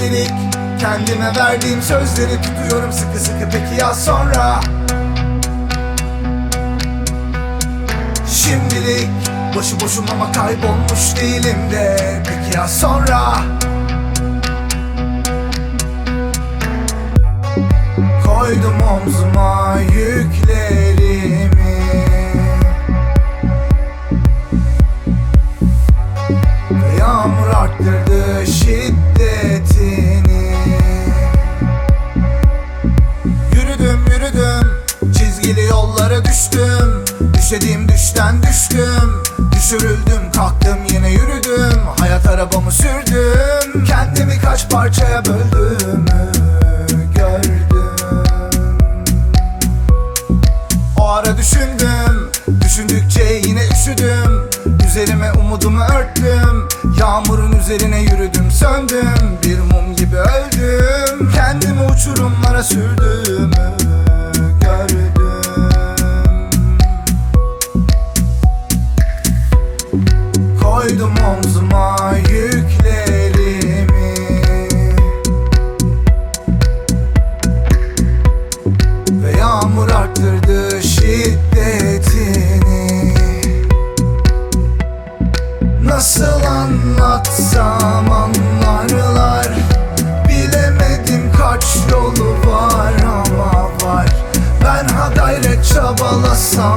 Kendime verdiğim sözleri tutuyorum sıkı sıkı. Peki ya sonra? Şimdilik boşu boşuna ama kaybolmuş değilim de. Peki ya sonra? Koydum omzuma yüklerimi düştüm. Düşediğim düşten düştüm. Düşürüldüm kalktım yine yürüdüm. Hayat arabamı sürdüm. Kendimi kaç parçaya böldüğümü gördüm. O ara düşündüm. Düşündükçe yine üşüdüm. Üzerime umudumu örttüm. Yağmurun üzerine yürüdüm söndüm. Bir mum gibi öldüm. Kendimi uçurumlara sürdüğümü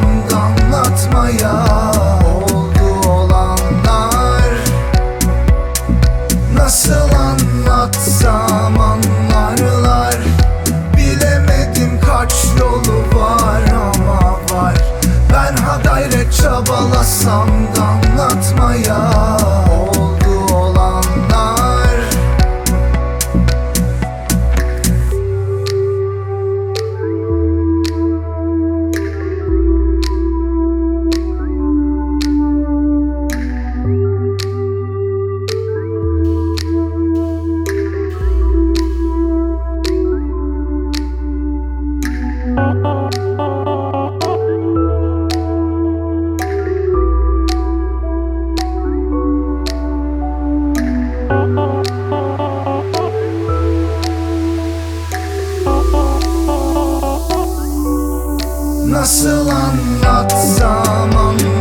çabalasam da anlatmaya Oldu olanlar. Nasıl anlatsam Nasıl anlatsam anlatsam